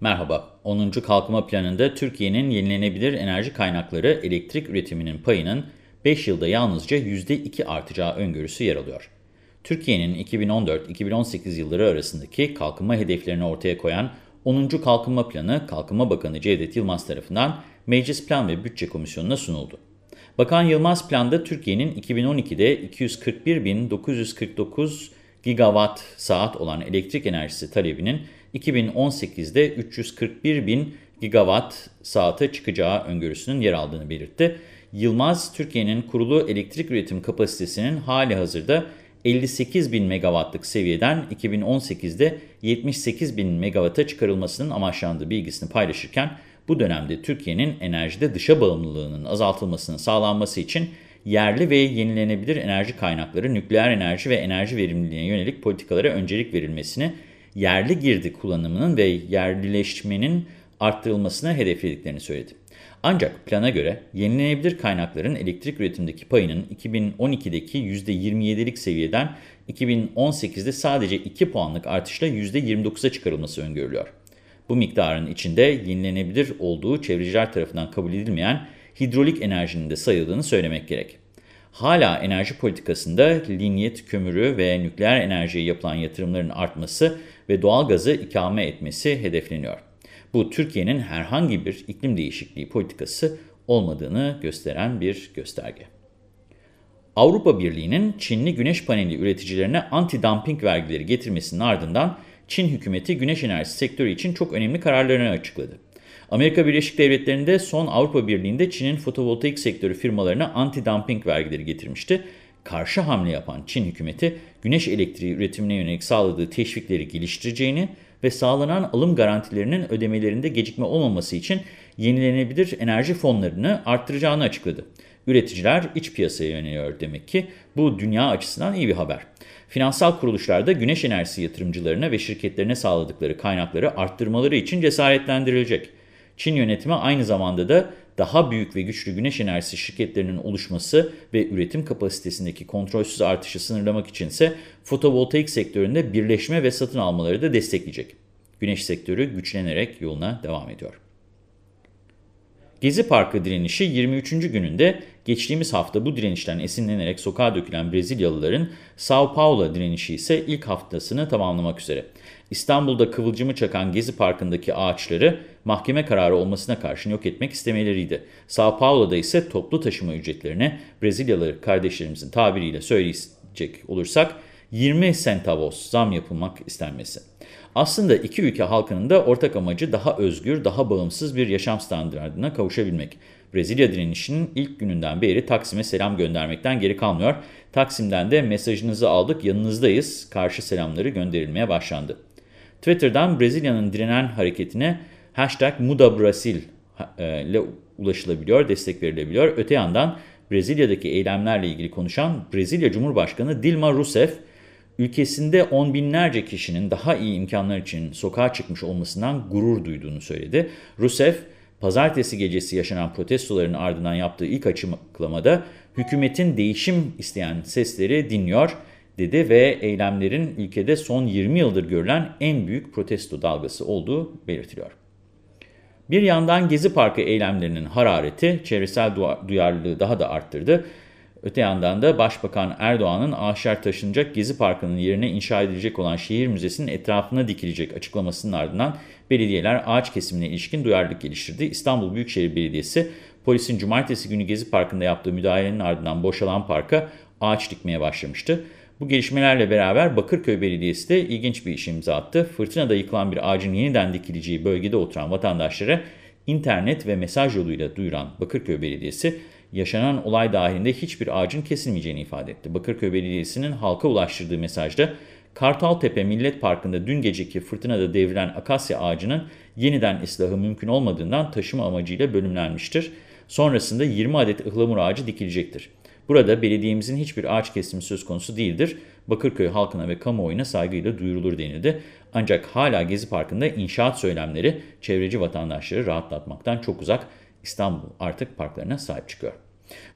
Merhaba, 10. Kalkınma Planı'nda Türkiye'nin yenilenebilir enerji kaynakları elektrik üretiminin payının 5 yılda yalnızca %2 artacağı öngörüsü yer alıyor. Türkiye'nin 2014-2018 yılları arasındaki kalkınma hedeflerini ortaya koyan 10. Kalkınma Planı, Kalkınma Bakanı Cevdet Yılmaz tarafından Meclis Plan ve Bütçe Komisyonu'na sunuldu. Bakan Yılmaz planda Türkiye'nin 2012'de 241.949 gigawatt saat olan elektrik enerjisi talebinin 2018'de 341 bin gigawatt saate çıkacağı öngörüsünün yer aldığını belirtti. Yılmaz, Türkiye'nin kurulu elektrik üretim kapasitesinin hali hazırda 58 bin megawattlık seviyeden 2018'de 78 bin megawatta çıkarılmasının amaçlandığı bilgisini paylaşırken, bu dönemde Türkiye'nin enerjide dışa bağımlılığının azaltılmasının sağlanması için yerli ve yenilenebilir enerji kaynakları, nükleer enerji ve enerji verimliliğine yönelik politikalara öncelik verilmesini yerli girdi kullanımının ve yerlileşmenin arttırılmasını hedeflediklerini söyledi. Ancak plana göre yenilenebilir kaynakların elektrik üretimindeki payının 2012'deki %27'lik seviyeden 2018'de sadece 2 puanlık artışla %29'a çıkarılması öngörülüyor. Bu miktarın içinde yenilenebilir olduğu çevreciler tarafından kabul edilmeyen hidrolik enerjinin de sayıldığını söylemek gerek. Hala enerji politikasında linyet kömürü ve nükleer enerjiye yapılan yatırımların artması ve doğalgazı ikame etmesi hedefleniyor. Bu Türkiye'nin herhangi bir iklim değişikliği politikası olmadığını gösteren bir gösterge. Avrupa Birliği'nin Çinli güneş paneli üreticilerine anti-dumping vergileri getirmesinin ardından Çin hükümeti güneş enerjisi sektörü için çok önemli kararlarını açıkladı. Amerika Birleşik Devletleri'nde son Avrupa Birliği'nde Çin'in fotovoltaik sektörü firmalarına anti-dumping vergileri getirmişti. Karşı hamle yapan Çin hükümeti güneş elektriği üretimine yönelik sağladığı teşvikleri geliştireceğini ve sağlanan alım garantilerinin ödemelerinde gecikme olmaması için yenilenebilir enerji fonlarını arttıracağını açıkladı. Üreticiler iç piyasaya yöneliyor demek ki bu dünya açısından iyi bir haber. Finansal kuruluşlar da güneş enerjisi yatırımcılarına ve şirketlerine sağladıkları kaynakları arttırmaları için cesaretlendirilecek. Çin yönetimi aynı zamanda da daha büyük ve güçlü güneş enerjisi şirketlerinin oluşması ve üretim kapasitesindeki kontrolsüz artışı sınırlamak içinse fotovoltaik sektöründe birleşme ve satın almaları da destekleyecek. Güneş sektörü güçlenerek yoluna devam ediyor. Gezi Parkı direnişi 23. gününde geçtiğimiz hafta bu direnişten esinlenerek sokağa dökülen Brezilyalıların Sao Paulo direnişi ise ilk haftasını tamamlamak üzere. İstanbul'da kıvılcımı çakan Gezi Parkı'ndaki ağaçları mahkeme kararı olmasına karşın yok etmek istemeleriydi. Sao Paulo'da ise toplu taşıma ücretlerine Brezilyalı kardeşlerimizin tabiriyle söyleyecek olursak 20 centavos zam yapılmak istenmesi. Aslında iki ülke halkının da ortak amacı daha özgür, daha bağımsız bir yaşam standartına kavuşabilmek. Brezilya direnişinin ilk gününden beri Taksim'e selam göndermekten geri kalmıyor. Taksim'den de mesajınızı aldık, yanınızdayız, karşı selamları gönderilmeye başlandı. Twitter'dan Brezilya'nın direnen hareketine hashtag MudaBrasil e, ile ulaşılabiliyor, destek verilebiliyor. Öte yandan Brezilya'daki eylemlerle ilgili konuşan Brezilya Cumhurbaşkanı Dilma Rousseff, ülkesinde on binlerce kişinin daha iyi imkanlar için sokağa çıkmış olmasından gurur duyduğunu söyledi. Rousseff, pazartesi gecesi yaşanan protestoların ardından yaptığı ilk açıklamada hükümetin değişim isteyen sesleri dinliyor dedi ve eylemlerin ülkede son 20 yıldır görülen en büyük protesto dalgası olduğu belirtiliyor. Bir yandan Gezi Parkı eylemlerinin harareti çevresel duyarlılığı daha da arttırdı. Öte yandan da Başbakan Erdoğan'ın ağaçlar taşınacak Gezi Parkı'nın yerine inşa edilecek olan şehir müzesinin etrafına dikilecek açıklamasının ardından belediyeler ağaç kesimine ilişkin duyarlılık geliştirdi. İstanbul Büyükşehir Belediyesi polisin cumartesi günü Gezi Parkı'nda yaptığı müdahalenin ardından boşalan parka ağaç dikmeye başlamıştı. Bu gelişmelerle beraber Bakırköy Belediyesi de ilginç bir iş imza attı. Fırtınada yıkılan bir ağacın yeniden dikileceği bölgede oturan vatandaşlara internet ve mesaj yoluyla duyuran Bakırköy Belediyesi, yaşanan olay dahilinde hiçbir ağacın kesilmeyeceğini ifade etti. Bakırköy Belediyesi'nin halka ulaştırdığı mesajda, Kartaltepe Millet Parkı'nda dün geceki fırtınada devrilen akasya ağacının yeniden ıslahı mümkün olmadığından taşıma amacıyla bölümlenmiştir. Sonrasında 20 adet ıhlamur ağacı dikilecektir. Burada belediyemizin hiçbir ağaç kesimi söz konusu değildir. Bakırköy halkına ve kamuoyuna saygıyla duyurulur denildi. Ancak hala Gezi Parkı'nda inşaat söylemleri çevreci vatandaşları rahatlatmaktan çok uzak. İstanbul artık parklarına sahip çıkıyor.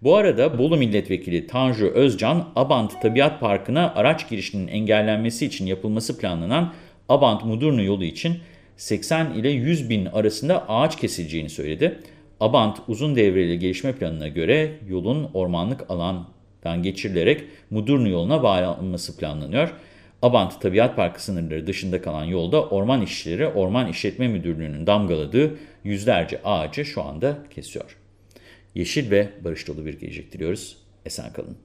Bu arada Bolu Milletvekili Tanju Özcan, Abant Tabiat Parkı'na araç girişinin engellenmesi için yapılması planlanan Abant-Mudurnu yolu için 80 ile 100 bin arasında ağaç kesileceğini söyledi. Abant uzun devreli gelişme planına göre yolun ormanlık alandan geçirilerek Mudurnu yoluna bağlanması planlanıyor. Abant Tabiat Parkı sınırları dışında kalan yolda orman işçileri Orman İşletme Müdürlüğü'nün damgaladığı yüzlerce ağacı şu anda kesiyor. Yeşil ve barış dolu bir gelecek diliyoruz. Esen kalın.